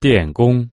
电工。